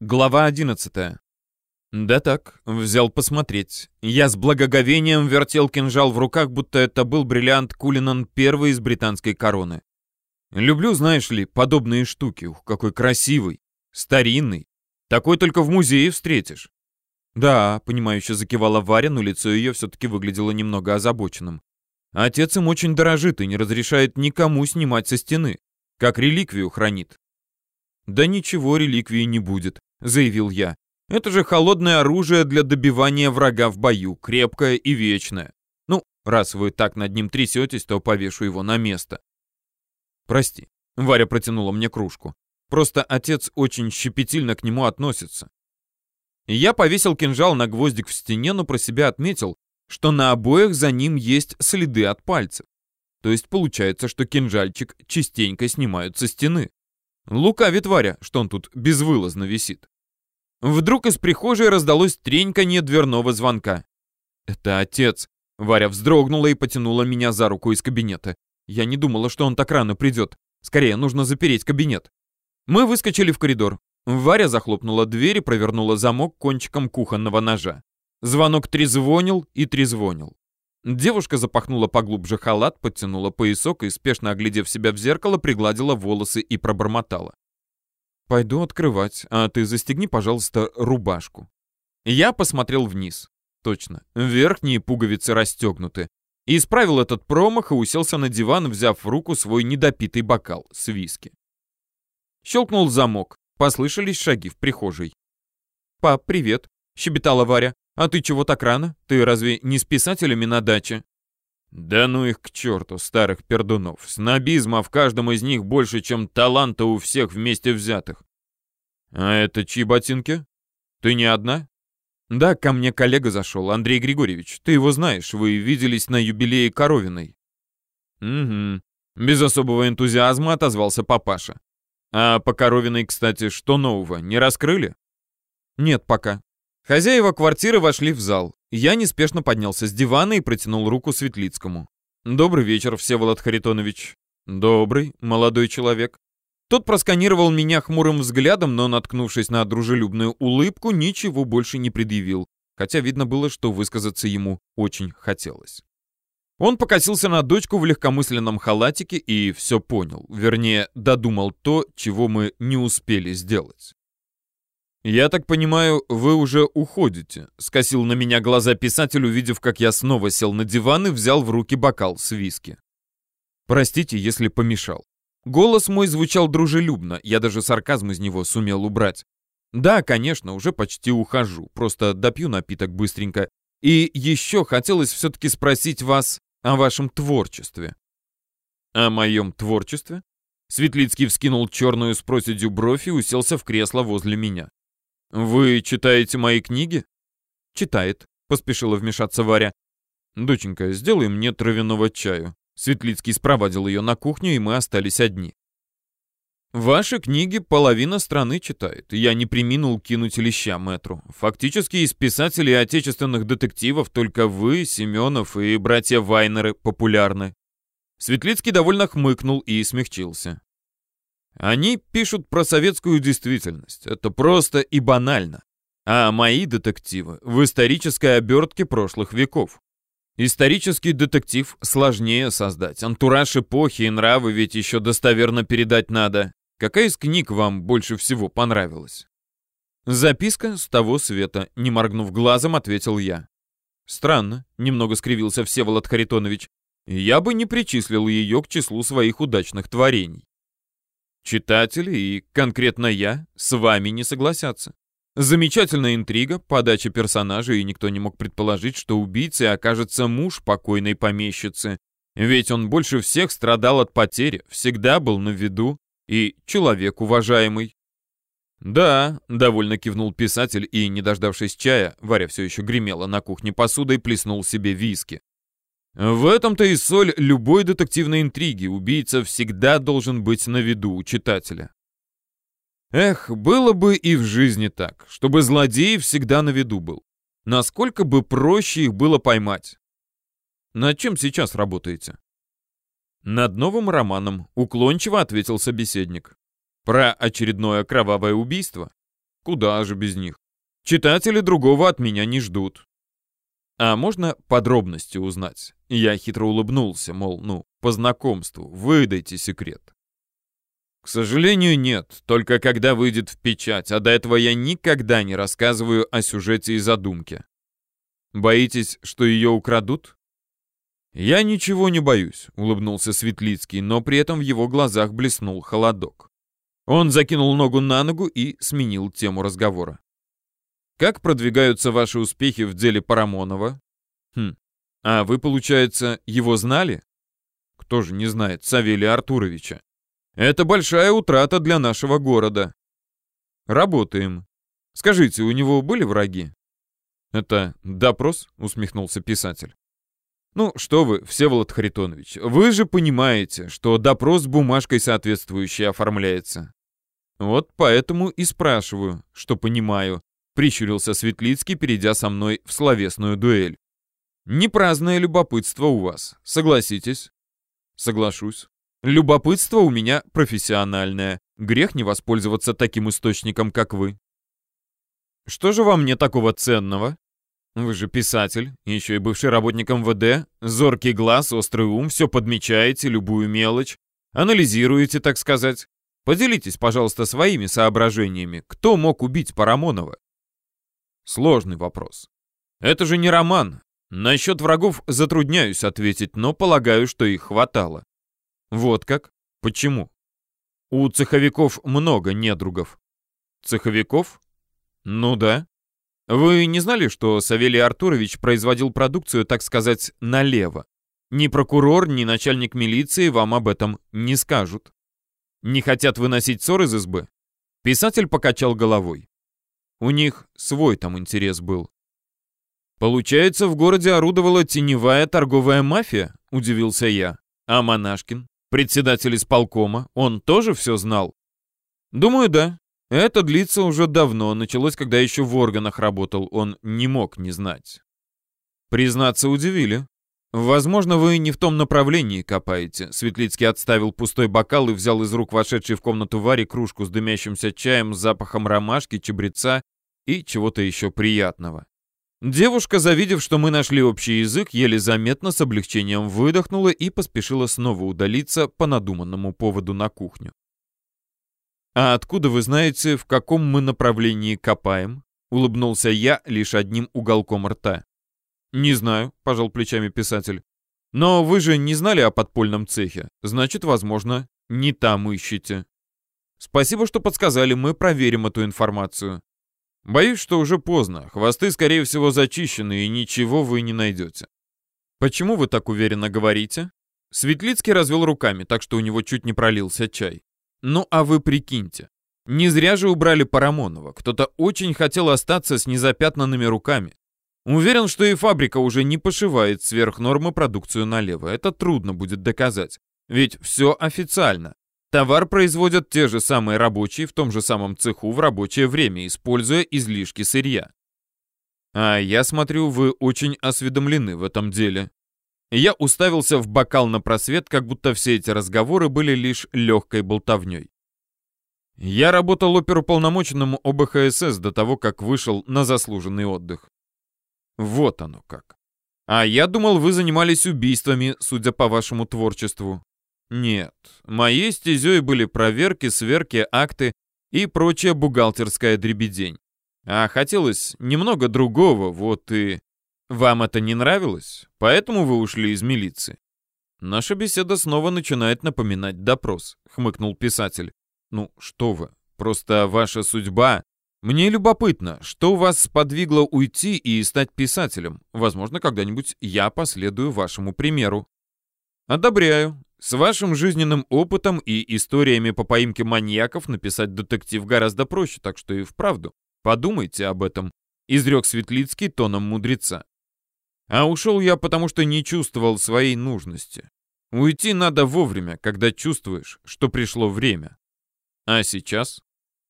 Глава 11. Да так, взял посмотреть. Я с благоговением вертел кинжал в руках, будто это был бриллиант Кулинан первый из британской короны. Люблю, знаешь ли, подобные штуки. Ух, какой красивый, старинный. Такой только в музее встретишь. Да, понимающе закивала Варя, но лицо ее все-таки выглядело немного озабоченным. Отец им очень дорожит и не разрешает никому снимать со стены. Как реликвию хранит. Да ничего реликвии не будет. — заявил я. «Это же холодное оружие для добивания врага в бою, крепкое и вечное. Ну, раз вы так над ним трясетесь, то повешу его на место». «Прости», — Варя протянула мне кружку. «Просто отец очень щепетильно к нему относится». Я повесил кинжал на гвоздик в стене, но про себя отметил, что на обоих за ним есть следы от пальцев. То есть получается, что кинжальчик частенько снимают со стены. Лукавит Варя, что он тут безвылазно висит. Вдруг из прихожей раздалось треньканье дверного звонка. «Это отец!» Варя вздрогнула и потянула меня за руку из кабинета. Я не думала, что он так рано придет. Скорее, нужно запереть кабинет. Мы выскочили в коридор. Варя захлопнула дверь и провернула замок кончиком кухонного ножа. Звонок трезвонил и трезвонил. Девушка запахнула поглубже халат, подтянула поясок и, спешно оглядев себя в зеркало, пригладила волосы и пробормотала. «Пойду открывать, а ты застегни, пожалуйста, рубашку». Я посмотрел вниз. Точно, верхние пуговицы расстегнуты. И исправил этот промах и уселся на диван, взяв в руку свой недопитый бокал с виски. Щелкнул замок. Послышались шаги в прихожей. «Пап, привет», — щебетала Варя. «А ты чего так рано? Ты разве не с писателями на даче?» «Да ну их к черту, старых пердунов. Снобизма в каждом из них больше, чем таланта у всех вместе взятых». «А это чьи ботинки? Ты не одна?» «Да, ко мне коллега зашел, Андрей Григорьевич. Ты его знаешь, вы виделись на юбилее Коровиной». «Угу». Без особого энтузиазма отозвался папаша. «А по Коровиной, кстати, что нового, не раскрыли?» «Нет пока. Хозяева квартиры вошли в зал. Я неспешно поднялся с дивана и протянул руку Светлицкому. «Добрый вечер, Всеволод Харитонович». «Добрый, молодой человек». Тот просканировал меня хмурым взглядом, но, наткнувшись на дружелюбную улыбку, ничего больше не предъявил, хотя видно было, что высказаться ему очень хотелось. Он покосился на дочку в легкомысленном халатике и все понял, вернее, додумал то, чего мы не успели сделать. «Я так понимаю, вы уже уходите», — скосил на меня глаза писатель, увидев, как я снова сел на диван и взял в руки бокал с виски. «Простите, если помешал». Голос мой звучал дружелюбно, я даже сарказм из него сумел убрать. «Да, конечно, уже почти ухожу, просто допью напиток быстренько. И еще хотелось все-таки спросить вас о вашем творчестве». «О моем творчестве?» Светлицкий вскинул черную с проседью бровь и уселся в кресло возле меня. «Вы читаете мои книги?» «Читает», — поспешила вмешаться Варя. «Доченька, сделай мне травяного чаю». Светлицкий спровадил ее на кухню, и мы остались одни. «Ваши книги половина страны читает. Я не приминул кинуть леща мэтру. Фактически из писателей отечественных детективов только вы, Семенов и братья Вайнеры популярны». Светлицкий довольно хмыкнул и смягчился. Они пишут про советскую действительность. Это просто и банально. А мои детективы в исторической обертке прошлых веков. Исторический детектив сложнее создать. Антураж эпохи и нравы ведь еще достоверно передать надо. Какая из книг вам больше всего понравилась? Записка с того света, не моргнув глазом, ответил я. Странно, немного скривился Всеволод Харитонович. Я бы не причислил ее к числу своих удачных творений. Читатели и конкретно я с вами не согласятся. Замечательная интрига, подача персонажей, и никто не мог предположить, что убийцей окажется муж покойной помещицы. Ведь он больше всех страдал от потери, всегда был на виду и человек уважаемый. «Да», — довольно кивнул писатель и, не дождавшись чая, Варя все еще гремела на кухне посудой, плеснул себе виски. В этом-то и соль любой детективной интриги. Убийца всегда должен быть на виду у читателя. Эх, было бы и в жизни так, чтобы злодей всегда на виду был. Насколько бы проще их было поймать. Над чем сейчас работаете? Над новым романом, уклончиво ответил собеседник. Про очередное кровавое убийство? Куда же без них? Читатели другого от меня не ждут. А можно подробности узнать? Я хитро улыбнулся, мол, ну, по знакомству, выдайте секрет. К сожалению, нет, только когда выйдет в печать, а до этого я никогда не рассказываю о сюжете и задумке. Боитесь, что ее украдут? Я ничего не боюсь, улыбнулся Светлицкий, но при этом в его глазах блеснул холодок. Он закинул ногу на ногу и сменил тему разговора. Как продвигаются ваши успехи в деле Парамонова? Хм, а вы, получается, его знали? Кто же не знает Савелия Артуровича? Это большая утрата для нашего города. Работаем. Скажите, у него были враги? Это допрос? Усмехнулся писатель. Ну, что вы, Всеволод Харитонович, вы же понимаете, что допрос бумажкой соответствующей оформляется. Вот поэтому и спрашиваю, что понимаю, прищурился Светлицкий, перейдя со мной в словесную дуэль. Непраздное любопытство у вас, согласитесь? Соглашусь. Любопытство у меня профессиональное. Грех не воспользоваться таким источником, как вы. Что же во мне такого ценного? Вы же писатель, еще и бывший работник МВД. Зоркий глаз, острый ум, все подмечаете, любую мелочь. Анализируете, так сказать. Поделитесь, пожалуйста, своими соображениями. Кто мог убить Парамонова? Сложный вопрос. Это же не роман. Насчет врагов затрудняюсь ответить, но полагаю, что их хватало. Вот как? Почему? У цеховиков много недругов. Цеховиков? Ну да. Вы не знали, что Савелий Артурович производил продукцию, так сказать, налево? Ни прокурор, ни начальник милиции вам об этом не скажут. Не хотят выносить ссор из избы? Писатель покачал головой. У них свой там интерес был. Получается, в городе орудовала теневая торговая мафия? Удивился я. А Монашкин? Председатель исполкома, он тоже все знал? Думаю, да. Это длится уже давно, началось, когда еще в органах работал, он не мог не знать. Признаться, удивили. Возможно, вы не в том направлении копаете. Светлицкий отставил пустой бокал и взял из рук вошедшей в комнату Вари кружку с дымящимся чаем с запахом ромашки, чабреца и чего-то еще приятного. Девушка, завидев, что мы нашли общий язык, еле заметно с облегчением выдохнула и поспешила снова удалиться по надуманному поводу на кухню. «А откуда вы знаете, в каком мы направлении копаем?» — улыбнулся я лишь одним уголком рта. «Не знаю», — пожал плечами писатель. «Но вы же не знали о подпольном цехе. Значит, возможно, не там ищете». «Спасибо, что подсказали, мы проверим эту информацию. Боюсь, что уже поздно. Хвосты, скорее всего, зачищены, и ничего вы не найдете. Почему вы так уверенно говорите? Светлицкий развел руками, так что у него чуть не пролился чай. Ну, а вы прикиньте. Не зря же убрали Парамонова. Кто-то очень хотел остаться с незапятнанными руками. Уверен, что и фабрика уже не пошивает сверх нормы продукцию налево. Это трудно будет доказать. Ведь все официально. Товар производят те же самые рабочие в том же самом цеху в рабочее время, используя излишки сырья. А я смотрю, вы очень осведомлены в этом деле. Я уставился в бокал на просвет, как будто все эти разговоры были лишь легкой болтовней. Я работал оперуполномоченным ОБХСС до того, как вышел на заслуженный отдых. Вот оно как. А я думал, вы занимались убийствами, судя по вашему творчеству. Нет, моей стезей были проверки, сверки, акты и прочая бухгалтерская дребедень. А хотелось немного другого, вот и... Вам это не нравилось? Поэтому вы ушли из милиции? Наша беседа снова начинает напоминать допрос, хмыкнул писатель. Ну, что вы, просто ваша судьба... Мне любопытно, что вас сподвигло уйти и стать писателем? Возможно, когда-нибудь я последую вашему примеру. Одобряю. С вашим жизненным опытом и историями по поимке маньяков написать детектив гораздо проще, так что и вправду. Подумайте об этом, изрек Светлицкий тоном мудреца. А ушел я, потому что не чувствовал своей нужности. Уйти надо вовремя, когда чувствуешь, что пришло время. А сейчас?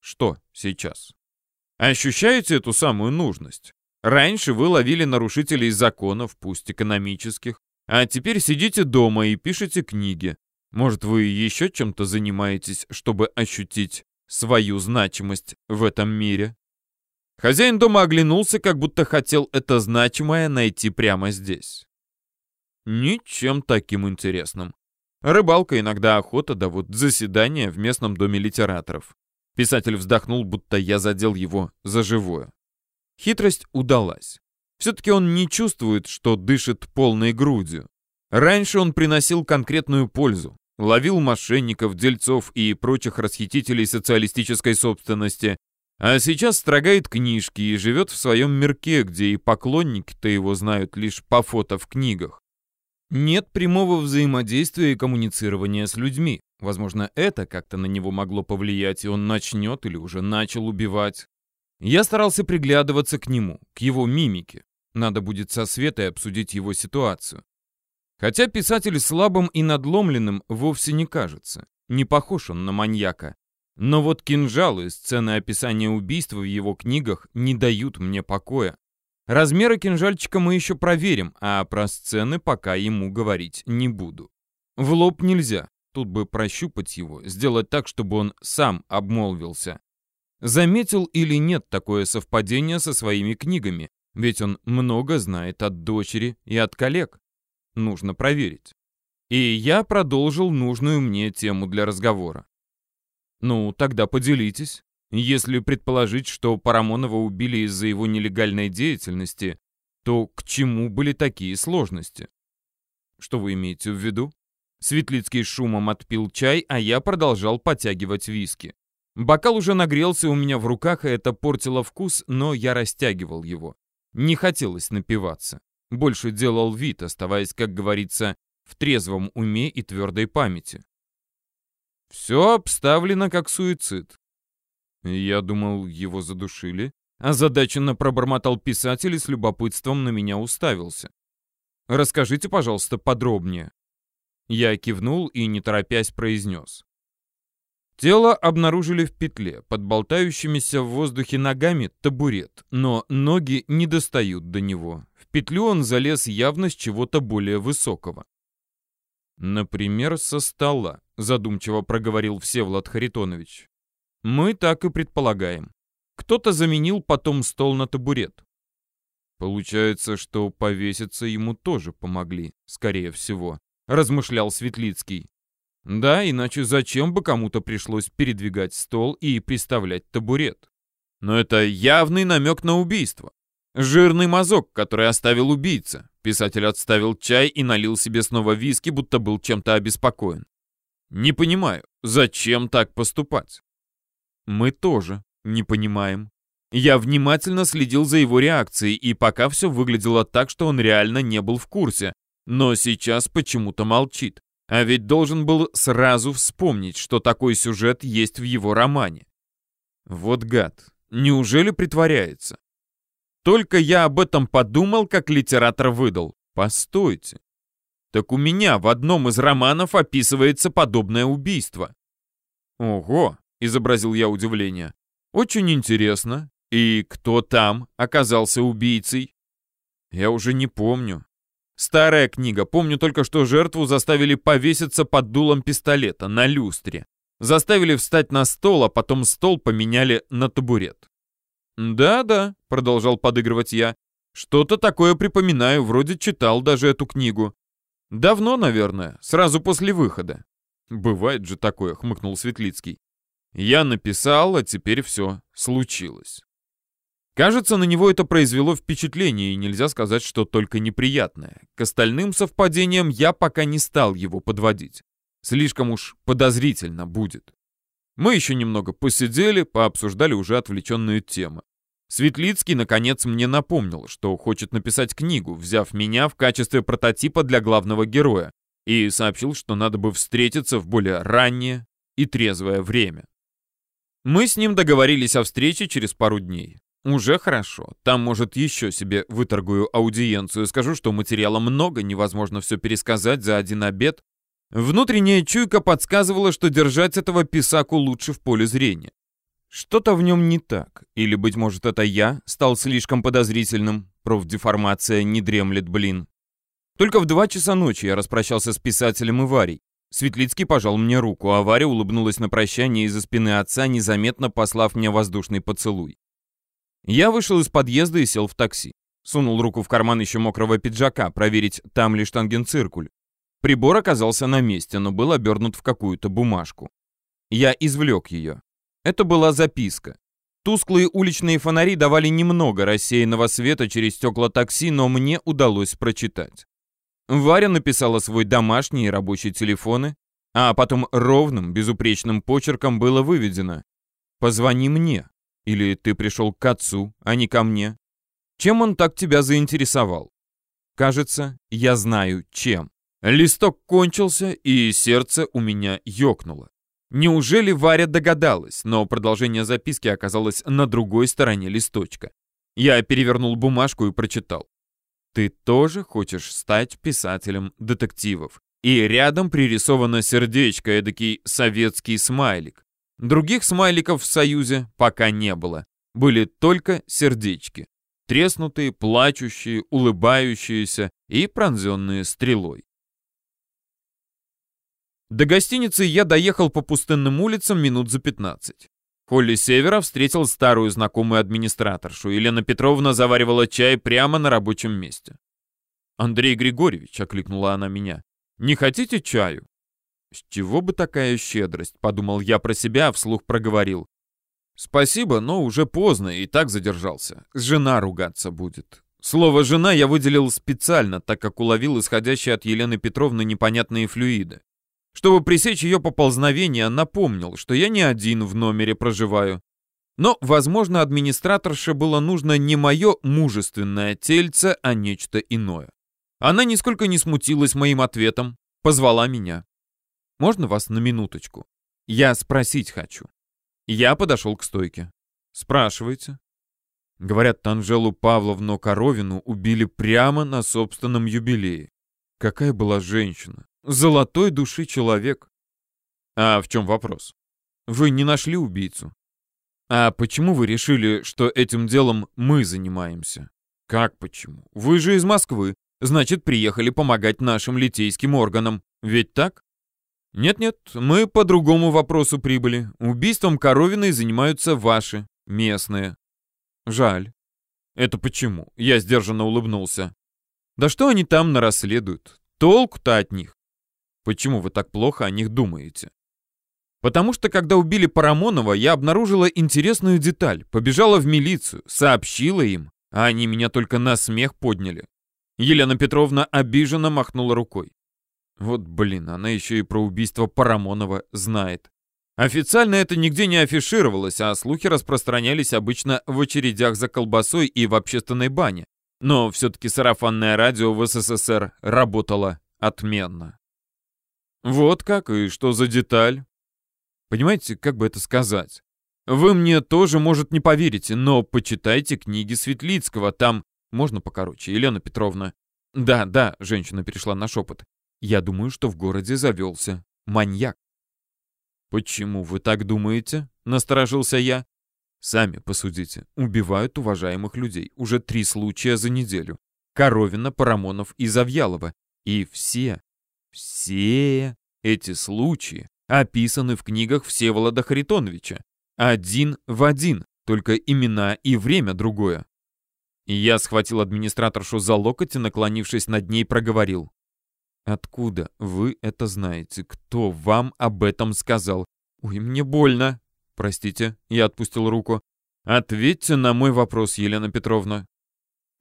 Что сейчас? Ощущаете эту самую нужность? Раньше вы ловили нарушителей законов, пусть экономических, а теперь сидите дома и пишете книги. Может, вы еще чем-то занимаетесь, чтобы ощутить свою значимость в этом мире? Хозяин дома оглянулся, как будто хотел это значимое найти прямо здесь. Ничем таким интересным. Рыбалка, иногда охота, да вот заседание в местном доме литераторов. Писатель вздохнул, будто я задел его за живое. Хитрость удалась. Все-таки он не чувствует, что дышит полной грудью. Раньше он приносил конкретную пользу. Ловил мошенников, дельцов и прочих расхитителей социалистической собственности. А сейчас строгает книжки и живет в своем мирке, где и поклонники-то его знают лишь по фото в книгах. Нет прямого взаимодействия и коммуницирования с людьми. Возможно, это как-то на него могло повлиять, и он начнет или уже начал убивать. Я старался приглядываться к нему, к его мимике. Надо будет со Светой обсудить его ситуацию. Хотя писатель слабым и надломленным вовсе не кажется. Не похож он на маньяка. Но вот кинжалы, сцены описания убийства в его книгах не дают мне покоя. Размеры кинжальчика мы еще проверим, а про сцены пока ему говорить не буду. В лоб нельзя, тут бы прощупать его, сделать так, чтобы он сам обмолвился. Заметил или нет такое совпадение со своими книгами, ведь он много знает от дочери и от коллег. Нужно проверить. И я продолжил нужную мне тему для разговора. Ну, тогда поделитесь. Если предположить, что Парамонова убили из-за его нелегальной деятельности, то к чему были такие сложности? Что вы имеете в виду? Светлицкий шумом отпил чай, а я продолжал потягивать виски. Бокал уже нагрелся у меня в руках, и это портило вкус, но я растягивал его. Не хотелось напиваться. Больше делал вид, оставаясь, как говорится, в трезвом уме и твердой памяти. Все обставлено как суицид. Я думал, его задушили. Озадаченно пробормотал писатель и с любопытством на меня уставился. «Расскажите, пожалуйста, подробнее». Я кивнул и, не торопясь, произнес. Тело обнаружили в петле, под болтающимися в воздухе ногами табурет, но ноги не достают до него. В петлю он залез явно с чего-то более высокого. «Например, со стола», — задумчиво проговорил Всеволод Харитонович. «Мы так и предполагаем. Кто-то заменил потом стол на табурет. Получается, что повеситься ему тоже помогли, скорее всего», — размышлял Светлицкий. Да, иначе зачем бы кому-то пришлось передвигать стол и приставлять табурет? Но это явный намек на убийство. Жирный мазок, который оставил убийца. Писатель отставил чай и налил себе снова виски, будто был чем-то обеспокоен. Не понимаю, зачем так поступать? Мы тоже не понимаем. Я внимательно следил за его реакцией, и пока все выглядело так, что он реально не был в курсе, но сейчас почему-то молчит. А ведь должен был сразу вспомнить, что такой сюжет есть в его романе. Вот гад, неужели притворяется? Только я об этом подумал, как литератор выдал. Постойте. Так у меня в одном из романов описывается подобное убийство. Ого, изобразил я удивление. Очень интересно. И кто там оказался убийцей? Я уже не помню. Старая книга. Помню только, что жертву заставили повеситься под дулом пистолета на люстре. Заставили встать на стол, а потом стол поменяли на табурет. «Да-да», — продолжал подыгрывать я. «Что-то такое припоминаю, вроде читал даже эту книгу. Давно, наверное, сразу после выхода». «Бывает же такое», — хмыкнул Светлицкий. «Я написал, а теперь все случилось». Кажется, на него это произвело впечатление, и нельзя сказать, что только неприятное. К остальным совпадениям я пока не стал его подводить. Слишком уж подозрительно будет. Мы еще немного посидели, пообсуждали уже отвлеченную тему. Светлицкий, наконец, мне напомнил, что хочет написать книгу, взяв меня в качестве прототипа для главного героя, и сообщил, что надо бы встретиться в более раннее и трезвое время. Мы с ним договорились о встрече через пару дней. Уже хорошо. Там, может, еще себе выторгую аудиенцию. Скажу, что материала много, невозможно все пересказать за один обед. Внутренняя чуйка подсказывала, что держать этого писаку лучше в поле зрения. Что-то в нем не так. Или, быть может, это я стал слишком подозрительным. Профдеформация не дремлет, блин. Только в два часа ночи я распрощался с писателем и Варей. Светлицкий пожал мне руку, а Варя улыбнулась на прощание из-за спины отца, незаметно послав мне воздушный поцелуй. Я вышел из подъезда и сел в такси. Сунул руку в карман еще мокрого пиджака, проверить, там ли штангенциркуль. Прибор оказался на месте, но был обернут в какую-то бумажку. Я извлек ее. Это была записка. Тусклые уличные фонари давали немного рассеянного света через стекла такси, но мне удалось прочитать. Варя написала свой домашний и рабочий телефоны, а потом ровным, безупречным почерком было выведено «Позвони мне» или «Ты пришел к отцу, а не ко мне». Чем он так тебя заинтересовал? Кажется, я знаю, чем. Листок кончился, и сердце у меня ёкнуло. Неужели Варя догадалась, но продолжение записки оказалось на другой стороне листочка. Я перевернул бумажку и прочитал. Ты тоже хочешь стать писателем детективов. И рядом пририсовано сердечко, эдакий советский смайлик. Других смайликов в Союзе пока не было. Были только сердечки. Треснутые, плачущие, улыбающиеся и пронзенные стрелой. До гостиницы я доехал по пустынным улицам минут за 15. Холли Севера встретил старую знакомую администраторшу. Елена Петровна заваривала чай прямо на рабочем месте. «Андрей Григорьевич», — окликнула она меня, — «не хотите чаю?» «С чего бы такая щедрость?» — подумал я про себя, а вслух проговорил. «Спасибо, но уже поздно, и так задержался. Жена ругаться будет». Слово «жена» я выделил специально, так как уловил исходящие от Елены Петровны непонятные флюиды. Чтобы пресечь ее поползновение, напомнил, что я не один в номере проживаю. Но, возможно, администраторше было нужно не мое мужественное тельце, а нечто иное. Она нисколько не смутилась моим ответом, позвала меня. «Можно вас на минуточку? Я спросить хочу». Я подошел к стойке. «Спрашивайте». Говорят, Танжелу Павловну Коровину убили прямо на собственном юбилее. Какая была женщина золотой души человек. А в чем вопрос? Вы не нашли убийцу? А почему вы решили, что этим делом мы занимаемся? Как почему? Вы же из Москвы. Значит, приехали помогать нашим литейским органам. Ведь так? Нет-нет, мы по другому вопросу прибыли. Убийством Коровиной занимаются ваши, местные. Жаль. Это почему? Я сдержанно улыбнулся. Да что они там нарасследуют? Толку-то от них. Почему вы так плохо о них думаете? Потому что, когда убили Парамонова, я обнаружила интересную деталь. Побежала в милицию, сообщила им, а они меня только на смех подняли. Елена Петровна обиженно махнула рукой. Вот блин, она еще и про убийство Парамонова знает. Официально это нигде не афишировалось, а слухи распространялись обычно в очередях за колбасой и в общественной бане. Но все-таки сарафанное радио в СССР работало отменно. Вот как и что за деталь? Понимаете, как бы это сказать? Вы мне тоже, может, не поверите, но почитайте книги Светлицкого, там... Можно покороче, Елена Петровна? Да, да, женщина перешла на шепот. Я думаю, что в городе завелся маньяк. Почему вы так думаете? Насторожился я. Сами посудите. Убивают уважаемых людей. Уже три случая за неделю. Коровина, Парамонов и Завьялова. И все все эти случаи описаны в книгах Всеволода Харитоновича. Один в один, только имена и время другое. Я схватил администраторшу за локоть и, наклонившись над ней, проговорил. «Откуда вы это знаете? Кто вам об этом сказал? Ой, мне больно!» «Простите», — я отпустил руку. «Ответьте на мой вопрос, Елена Петровна».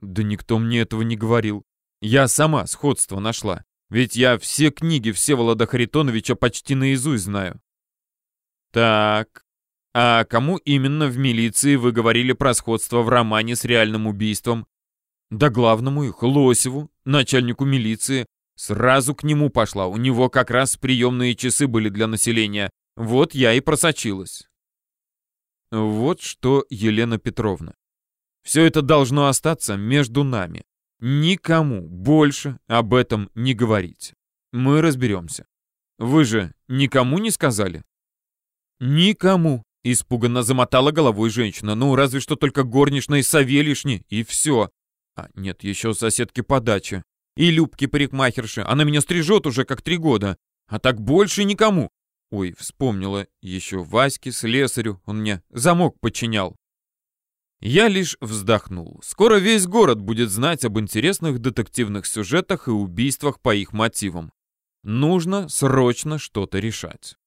«Да никто мне этого не говорил. Я сама сходство нашла. Ведь я все книги Всеволода Харитоновича почти наизусть знаю. Так, а кому именно в милиции вы говорили про сходство в романе с реальным убийством? Да главному их, Лосеву, начальнику милиции. Сразу к нему пошла, у него как раз приемные часы были для населения. Вот я и просочилась. Вот что, Елена Петровна. Все это должно остаться между нами. Никому больше об этом не говорить. Мы разберемся. Вы же никому не сказали? Никому. Испуганно замотала головой женщина. Ну, разве что только горничной Савельишни, и все. А нет, еще соседки по даче. И Любки парикмахерши. Она меня стрижет уже как три года. А так больше никому. Ой, вспомнила. Еще Ваське, слесарю. Он мне замок подчинял. Я лишь вздохнул. Скоро весь город будет знать об интересных детективных сюжетах и убийствах по их мотивам. Нужно срочно что-то решать.